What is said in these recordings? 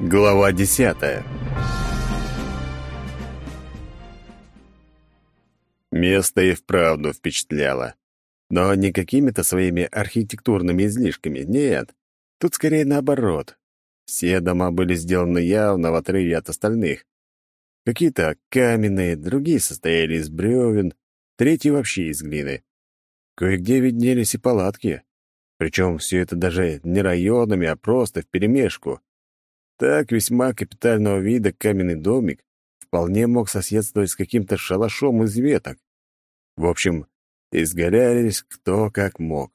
Глава десятая Место и вправду впечатляло. Но не какими-то своими архитектурными излишками, нет. Тут скорее наоборот. Все дома были сделаны явно в отрыве от остальных. Какие-то каменные, другие состояли из бревен, третьи вообще из глины. Кое-где виднелись и палатки. Причем все это даже не районами, а просто вперемешку. Так весьма капитального вида каменный домик вполне мог соседствовать с каким-то шалашом из веток. В общем, изгорялись кто как мог.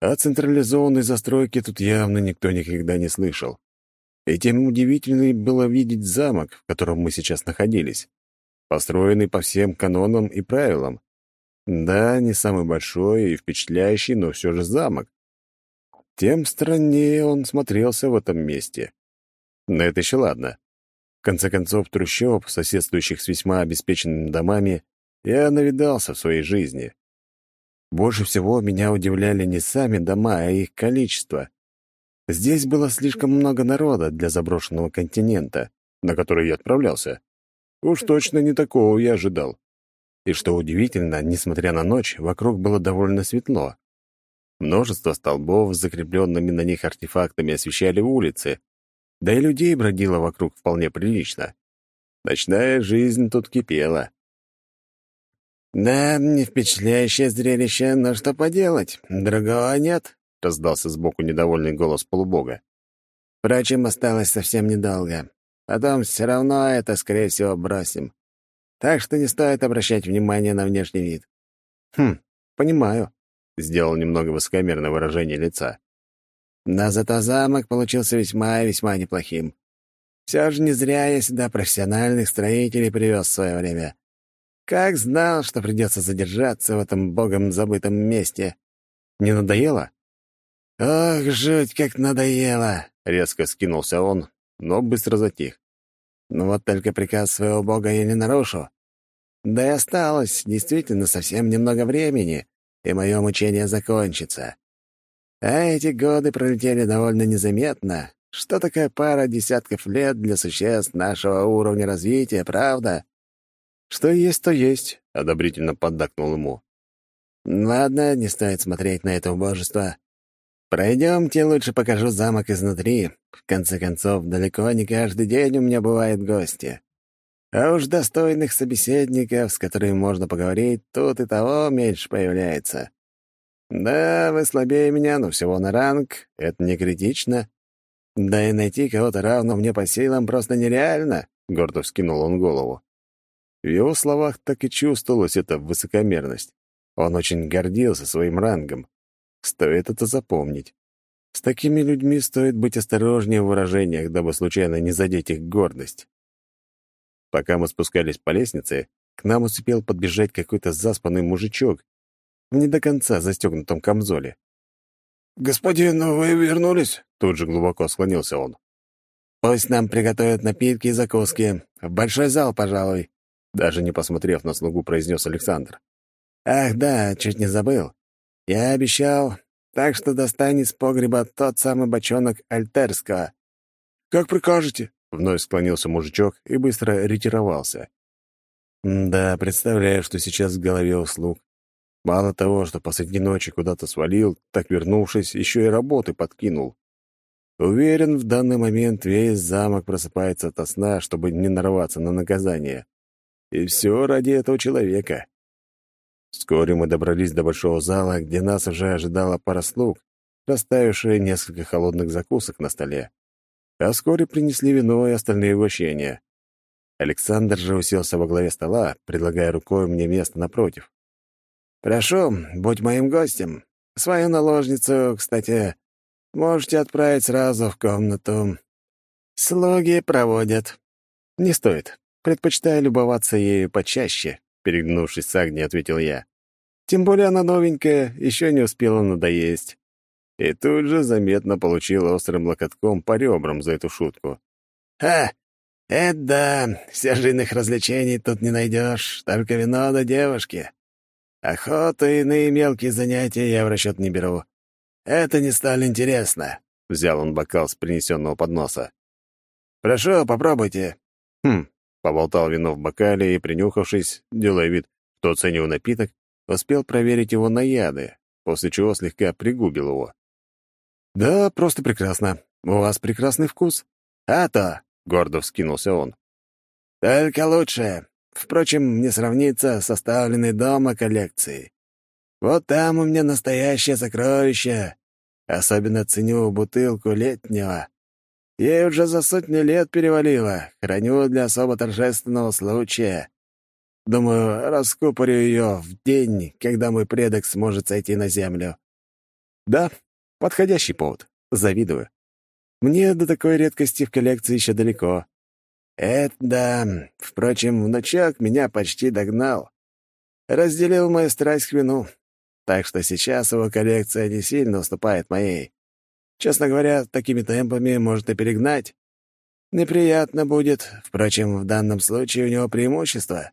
О централизованной застройке тут явно никто никогда не слышал. И тем удивительнее было видеть замок, в котором мы сейчас находились, построенный по всем канонам и правилам. Да, не самый большой и впечатляющий, но все же замок. Тем страннее он смотрелся в этом месте. Но это еще ладно. В конце концов, трущоб, соседствующих с весьма обеспеченными домами, я навидался в своей жизни. Больше всего меня удивляли не сами дома, а их количество. Здесь было слишком много народа для заброшенного континента, на который я отправлялся. Уж точно не такого я ожидал. И что удивительно, несмотря на ночь, вокруг было довольно светло. Множество столбов с закрепленными на них артефактами освещали улицы, да и людей бродило вокруг вполне прилично. Ночная жизнь тут кипела. «Да, не впечатляющее зрелище, но что поделать, другого нет», — раздался сбоку недовольный голос полубога. «Впрочем, осталось совсем недолго. Потом все равно это, скорее всего, бросим. Так что не стоит обращать внимание на внешний вид». «Хм, понимаю», — сделал немного высокомерное выражение лица. Но зато замок получился весьма и весьма неплохим. Все же не зря я сюда профессиональных строителей привез в свое время. Как знал, что придется задержаться в этом богом забытом месте. Не надоело? Ох, жуть, как надоело! Резко скинулся он, но быстро затих. Ну вот только приказ своего бога я не нарушу. Да и осталось действительно совсем немного времени, и мое мучение закончится. А эти годы пролетели довольно незаметно. Что такая пара десятков лет для существ нашего уровня развития, правда? Что есть, то есть, — одобрительно поддакнул ему. Ладно, не стоит смотреть на это убожество. Пройдемте, лучше покажу замок изнутри. В конце концов, далеко не каждый день у меня бывают гости. А уж достойных собеседников, с которыми можно поговорить, тут и того меньше появляется. Да, вы слабее меня, но всего на ранг, это не критично. Да и найти кого-то равно мне по силам просто нереально, — гордо вскинул он голову. В его словах так и чувствовалась эта высокомерность. Он очень гордился своим рангом. Стоит это запомнить. С такими людьми стоит быть осторожнее в выражениях, дабы случайно не задеть их гордость. Пока мы спускались по лестнице, к нам успел подбежать какой-то заспанный мужичок в не до конца застегнутом камзоле. «Господин, вы вернулись?» — тут же глубоко склонился он. «Пусть нам приготовят напитки и закуски. В большой зал, пожалуй», — даже не посмотрев на слугу, произнес Александр. «Ах, да, чуть не забыл. Я обещал, так что достань из погреба тот самый бочонок альтерского». «Как прикажете», — вновь склонился мужичок и быстро ретировался. «Да, представляю, что сейчас в голове у слуг. Мало того, что посреди ночи куда-то свалил, так, вернувшись, еще и работы подкинул. Уверен, в данный момент весь замок просыпается от сна, чтобы не нарваться на наказание. И все ради этого человека. Вскоре мы добрались до большого зала, где нас уже ожидала пара слуг, расставившие несколько холодных закусок на столе. А вскоре принесли вино и остальные угощения. Александр же уселся во главе стола, предлагая рукой мне место напротив. «Прошу, будь моим гостем. Свою наложницу, кстати, можете отправить сразу в комнату. Слуги проводят». «Не стоит. Предпочитаю любоваться ею почаще», — перегнувшись с Агни, ответил я. «Тем более она новенькая, еще не успела надоесть». И тут же заметно получил острым локотком по ребрам за эту шутку. «Ха! Это да, сержиных развлечений тут не найдешь, только вино да девушки. Охоту и иные мелкие занятия я в расчет не беру. Это не столь интересно», — взял он бокал с принесенного подноса. Прошу, попробуйте». «Хм», — поболтал вино в бокале и, принюхавшись, делая вид, что оценивал напиток, успел проверить его на яды, после чего слегка пригубил его. «Да, просто прекрасно. У вас прекрасный вкус». «А то!» — гордо вскинулся он. «Только лучше. Впрочем, не сравнится с составленной дома коллекцией. Вот там у меня настоящее сокровище. Особенно ценю бутылку летнего. Ей уже за сотню лет перевалило. Храню для особо торжественного случая. Думаю, раскупорю ее в день, когда мой предок сможет сойти на землю. Да, подходящий повод. Завидую. Мне до такой редкости в коллекции еще далеко. Это да. Впрочем, внучок меня почти догнал. Разделил мою страсть к вину. Так что сейчас его коллекция не сильно уступает моей. Честно говоря, такими темпами может и перегнать. Неприятно будет. Впрочем, в данном случае у него преимущество.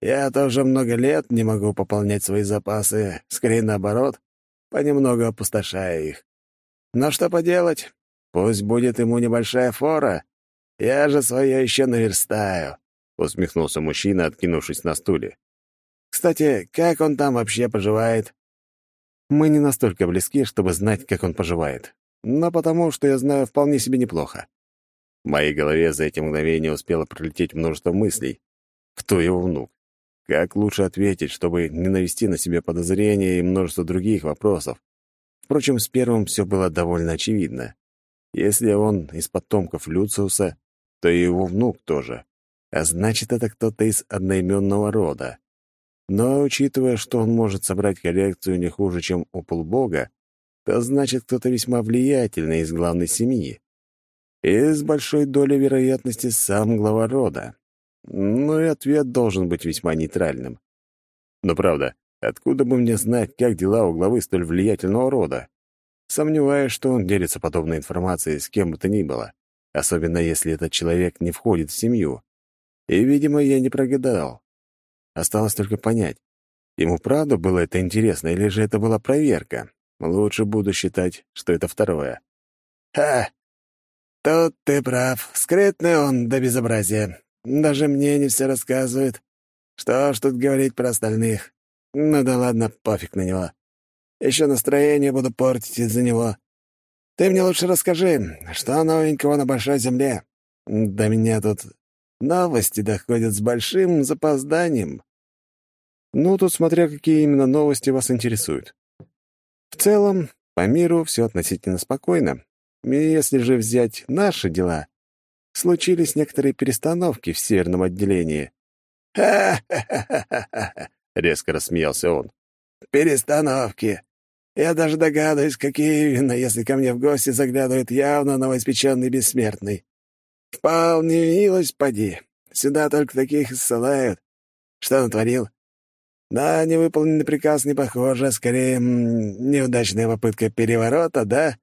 Я тоже много лет не могу пополнять свои запасы, скорее наоборот, понемногу опустошая их. Но что поделать? Пусть будет ему небольшая фора. Я же свое еще наверстаю, — усмехнулся мужчина, откинувшись на стуле. «Кстати, как он там вообще поживает?» «Мы не настолько близки, чтобы знать, как он поживает. Но потому, что я знаю вполне себе неплохо». В моей голове за эти мгновения успело пролететь множество мыслей. Кто его внук? Как лучше ответить, чтобы не навести на себя подозрения и множество других вопросов? Впрочем, с первым все было довольно очевидно. Если он из потомков Люциуса, то и его внук тоже. А значит, это кто-то из одноименного рода. Но, учитывая, что он может собрать коллекцию не хуже, чем у полбога, то значит, кто-то весьма влиятельный из главной семьи. И с большой долей вероятности сам глава рода. Ну и ответ должен быть весьма нейтральным. Но правда, откуда бы мне знать, как дела у главы столь влиятельного рода? Сомневаюсь, что он делится подобной информацией с кем бы то ни было, особенно если этот человек не входит в семью. И, видимо, я не прогадал. Осталось только понять, ему правда было это интересно или же это была проверка. Лучше буду считать, что это второе. «Ха! Тут ты прав. Скрытный он до безобразия. Даже мне не все рассказывает. Что ж тут говорить про остальных? Ну да ладно, пофиг на него. Еще настроение буду портить из-за него. Ты мне лучше расскажи, что новенького на Большой Земле? До меня тут новости доходят с большим запозданием. Ну, тут смотря какие именно новости вас интересуют. В целом, по миру все относительно спокойно. И если же взять наши дела, случились некоторые перестановки в северном отделении. «Ха-ха-ха-ха-ха!» — резко рассмеялся он. «Перестановки! Я даже догадываюсь, какие именно, если ко мне в гости заглядывает явно новоиспеченный бессмертный. Вполне милость, поди. Сюда только таких ссылают. Что натворил? Да, невыполненный приказ не похоже, скорее, неудачная попытка переворота, да?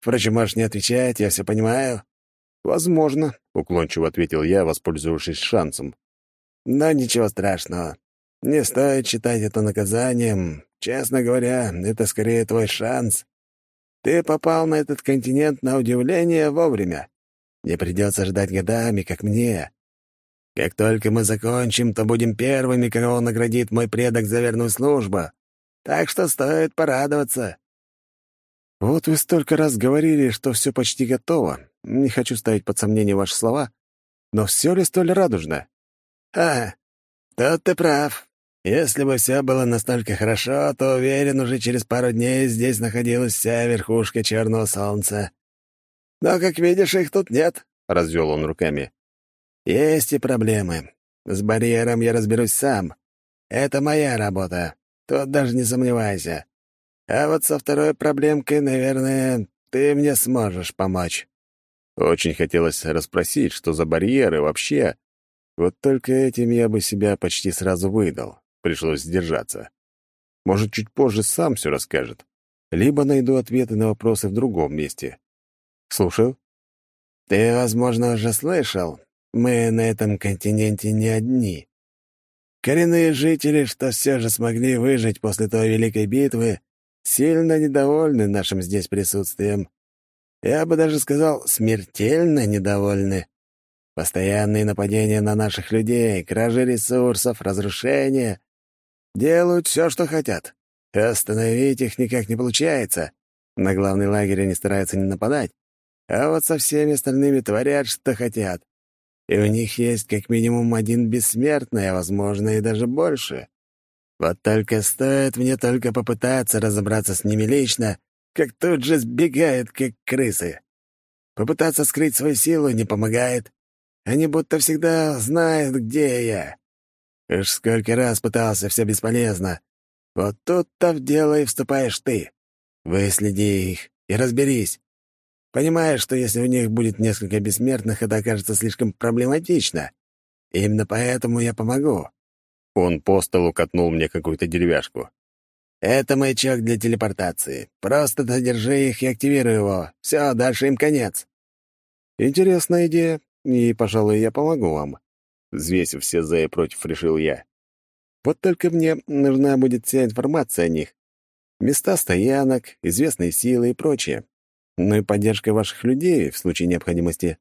Впрочем, можешь не отвечать, я все понимаю. «Возможно», — уклончиво ответил я, воспользовавшись шансом. «Но ничего страшного. Не стоит считать это наказанием. Честно говоря, это скорее твой шанс. Ты попал на этот континент на удивление вовремя. Не придется ждать годами, как мне. Как только мы закончим, то будем первыми, кого наградит мой предок за верную службу. Так что стоит порадоваться». «Вот вы столько раз говорили, что все почти готово. Не хочу ставить под сомнение ваши слова, но все ли столь радужно?» «А, тут ты прав. Если бы все было настолько хорошо, то, уверен, уже через пару дней здесь находилась вся верхушка черного солнца. Но, как видишь, их тут нет», — развел он руками. «Есть и проблемы. С барьером я разберусь сам. Это моя работа. Тут даже не сомневайся. А вот со второй проблемкой, наверное, ты мне сможешь помочь». Очень хотелось расспросить, что за барьеры вообще. Вот только этим я бы себя почти сразу выдал. Пришлось сдержаться. Может, чуть позже сам все расскажет. Либо найду ответы на вопросы в другом месте. Слушаю. Ты, возможно, уже слышал. Мы на этом континенте не одни. Коренные жители, что все же смогли выжить после той великой битвы, сильно недовольны нашим здесь присутствием. Я бы даже сказал, смертельно недовольны. Постоянные нападения на наших людей, кражи ресурсов, разрушения. Делают все, что хотят. Остановить их никак не получается. На главный лагерь они стараются не нападать, а вот со всеми остальными творят, что хотят. И у них есть как минимум один бессмертный, а, возможно, и даже больше. Вот только стоит мне только попытаться разобраться с ними лично, как тут же сбегают, как крысы. Попытаться скрыть свою силу не помогает. Они будто всегда знают, где я. Уж сколько раз пытался, все бесполезно. Вот тут-то в дело и вступаешь ты. Выследи их и разберись. Понимаешь, что если у них будет несколько бессмертных, это окажется слишком проблематично. Именно поэтому я помогу». Он по столу катнул мне какую-то деревяшку. «Это маячок для телепортации. Просто задержи их и активируй его. Все, дальше им конец». «Интересная идея, и, пожалуй, я помогу вам», — взвесив все за и против, решил я. «Вот только мне нужна будет вся информация о них. Места стоянок, известные силы и прочее. Ну и поддержка ваших людей в случае необходимости».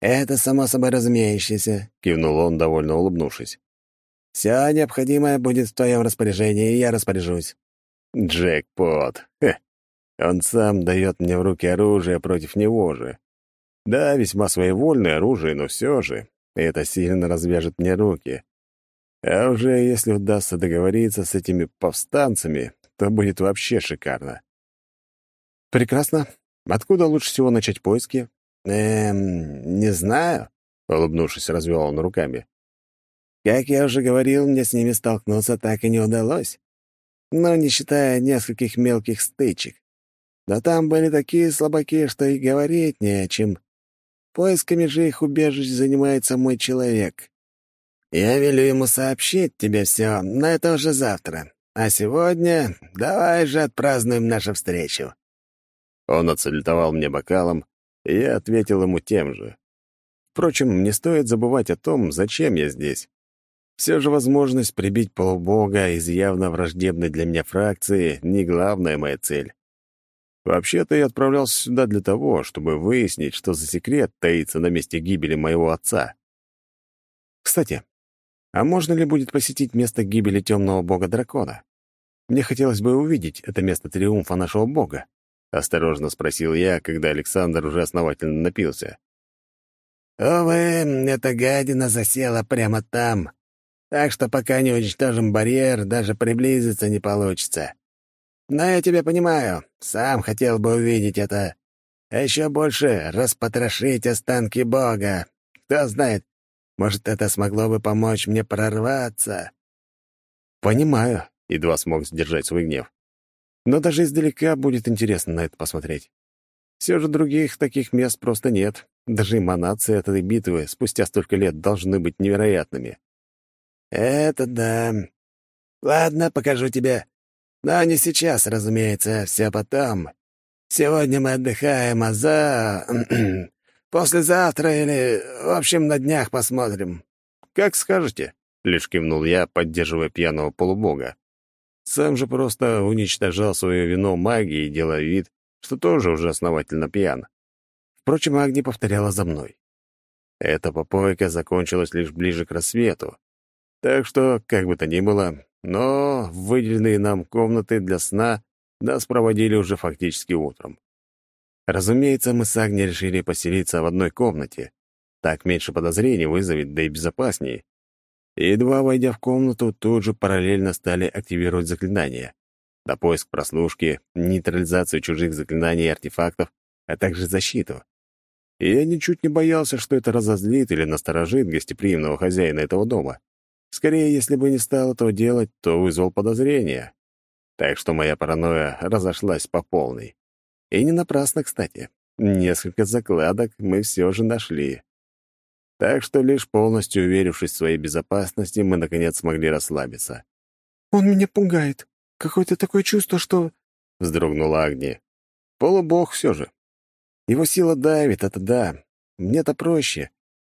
«Это само собой разумеющееся», — кивнул он, довольно улыбнувшись. «Все необходимое будет в твоем распоряжении, и я распоряжусь». «Джекпот! Хе. Он сам дает мне в руки оружие против него же. Да, весьма своевольное оружие, но все же. Это сильно развяжет мне руки. А уже если удастся договориться с этими повстанцами, то будет вообще шикарно. Прекрасно. Откуда лучше всего начать поиски? Эм, не знаю, улыбнувшись, развел он руками. Как я уже говорил, мне с ними столкнуться так и не удалось. Но не считая нескольких мелких стычек. Да там были такие слабаки, что и говорить не о чем. Поисками же их убежищ занимается мой человек. Я велю ему сообщить тебе все, но это уже завтра. А сегодня давай же отпразднуем нашу встречу». Он отсалютовал мне бокалом, и я ответил ему тем же. Впрочем, не стоит забывать о том, зачем я здесь. Все же возможность прибить полубога из явно враждебной для меня фракции — не главная моя цель. Вообще-то я отправлялся сюда для того, чтобы выяснить, что за секрет таится на месте гибели моего отца. Кстати, а можно ли будет посетить место гибели темного бога-дракона? Мне хотелось бы увидеть это место триумфа нашего бога. Осторожно спросил я, когда Александр уже основательно напился. «Увы, эта гадина засела прямо там, так что пока не уничтожим барьер, даже приблизиться не получится. Но я тебя понимаю, сам хотел бы увидеть это. А еще больше распотрошить останки Бога. Кто знает, может, это смогло бы помочь мне прорваться?» «Понимаю», — едва смог сдержать свой гнев. «Но даже издалека будет интересно на это посмотреть. Все же других таких мест просто нет. Даже эманации этой битвы спустя столько лет должны быть невероятными». «Это да. Ладно, покажу тебе. Но не сейчас, разумеется, все потом. Сегодня мы отдыхаем, а за... Послезавтра или, в общем, на днях посмотрим. Как скажете, — лишь кивнул я, поддерживая пьяного полубога. Сам же просто уничтожал свое вино магией, делая вид, что тоже уже основательно пьян. Впрочем, Агни повторяла за мной. Эта попойка закончилась лишь ближе к рассвету. Так что, как бы то ни было, но выделенные нам комнаты для сна нас проводили уже фактически утром. Разумеется, мы с Агни решили поселиться в одной комнате. Так меньше подозрений вызовет, да и безопаснее. едва войдя в комнату, тут же параллельно стали активировать заклинания. На поиск прослушки, нейтрализацию чужих заклинаний и артефактов, а также защиту. И я ничуть не боялся, что это разозлит или насторожит гостеприимного хозяина этого дома. Скорее, если бы не стал этого делать, то вызвал подозрения. Так что моя паранойя разошлась по полной. И не напрасно, кстати. Несколько закладок мы все же нашли. Так что лишь полностью уверившись в своей безопасности, мы, наконец, смогли расслабиться. «Он меня пугает. Какое-то такое чувство, что...» — вздрогнула Агния. «Полубог все же. Его сила давит, это да. Мне-то проще.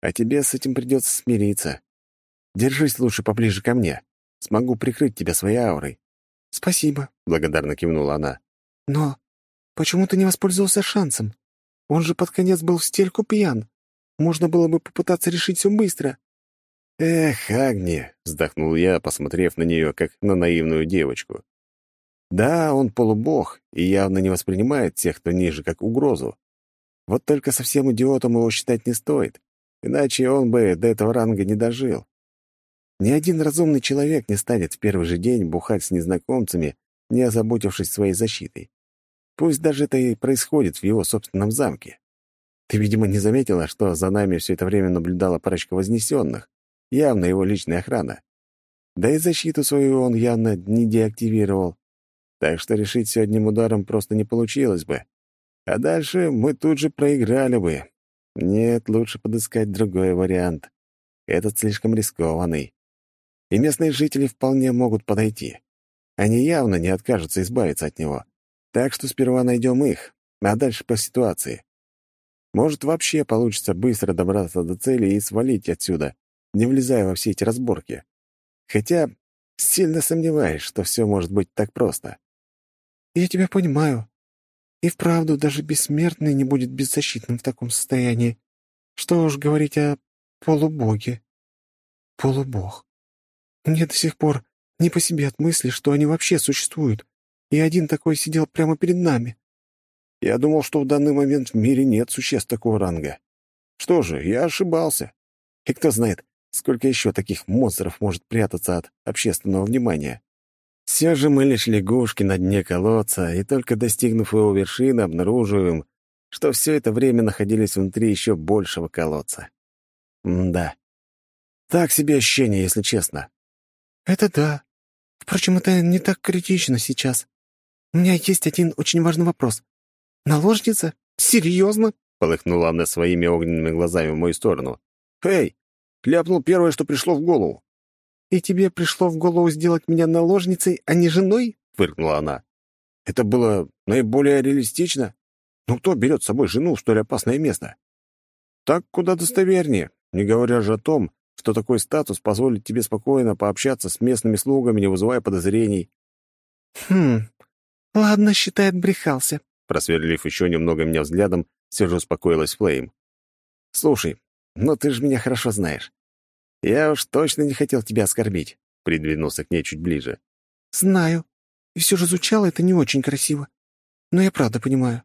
А тебе с этим придется смириться. Держись лучше поближе ко мне. Смогу прикрыть тебя своей аурой». «Спасибо», — благодарно кивнула она. «Но почему ты не воспользовался шансом? Он же под конец был в стельку пьян. Можно было бы попытаться решить все быстро». «Эх, Агни!» — вздохнул я, посмотрев на нее, как на наивную девочку. «Да, он полубог и явно не воспринимает тех, кто ниже, как угрозу. Вот только совсем идиотом его считать не стоит, иначе он бы до этого ранга не дожил. Ни один разумный человек не станет в первый же день бухать с незнакомцами, не озаботившись своей защитой. Пусть даже это и происходит в его собственном замке. Ты, видимо, не заметила, что за нами все это время наблюдала парочка вознесенных, явно его личная охрана. Да и защиту свою он явно не деактивировал. Так что решить все одним ударом просто не получилось бы. А дальше мы тут же проиграли бы. Нет, лучше подыскать другой вариант. Этот слишком рискованный. И местные жители вполне могут подойти. Они явно не откажутся избавиться от него. Так что сперва найдем их, а дальше по ситуации. Может, вообще получится быстро добраться до цели и свалить отсюда, не влезая во все эти разборки. Хотя сильно сомневаюсь, что все может быть так просто. «Я тебя понимаю. И вправду даже бессмертный не будет беззащитным в таком состоянии. Что уж говорить о полубоге. Полубог. Мне до сих пор не по себе от мысли, что они вообще существуют, и один такой сидел прямо перед нами. Я думал, что в данный момент в мире нет существ такого ранга. Что же, я ошибался. И кто знает, сколько еще таких монстров может прятаться от общественного внимания. Все же мы лишь лягушки на дне колодца, и только достигнув его вершины, обнаруживаем, что все это время находились внутри еще большего колодца. М да. Так себе ощущение, если честно. «Это да. Впрочем, это не так критично сейчас. У меня есть один очень важный вопрос. Наложница? Серьезно?» — полыхнула она своими огненными глазами в мою сторону. «Эй!» — ляпнул первое, что пришло в голову. «И тебе пришло в голову сделать меня наложницей, а не женой?» — фыркнула она. «Это было наиболее реалистично. Ну кто берет с собой жену в столь опасное место? Так куда достовернее, не говоря же о том, что такой статус позволит тебе спокойно пообщаться с местными слугами, не вызывая подозрений. «Хм, ладно, считай, отбрехался». Просверлив еще немного меня взглядом, все же успокоилась Флейм. «Слушай, ну ты же меня хорошо знаешь. Я уж точно не хотел тебя оскорбить», — придвинулся к ней чуть ближе. «Знаю. И все же звучало это не очень красиво. Но я правда понимаю.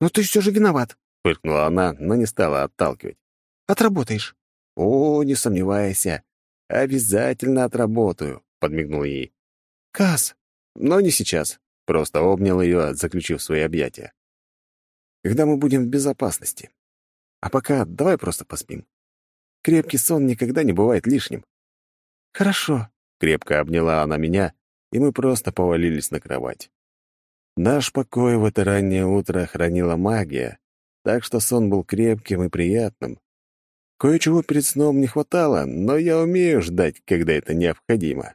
Но ты все же виноват», — фыркнула она, но не стала отталкивать. «Отработаешь». «О, не сомневайся. Обязательно отработаю», — подмигнул ей. «Касс». «Но не сейчас». Просто обнял ее, заключив свои объятия. «Когда мы будем в безопасности. А пока давай просто поспим. Крепкий сон никогда не бывает лишним». «Хорошо», — крепко обняла она меня, и мы просто повалились на кровать. Наш покой в это раннее утро хранила магия, так что сон был крепким и приятным. Кое-чего перед сном не хватало, но я умею ждать, когда это необходимо.